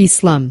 Islam.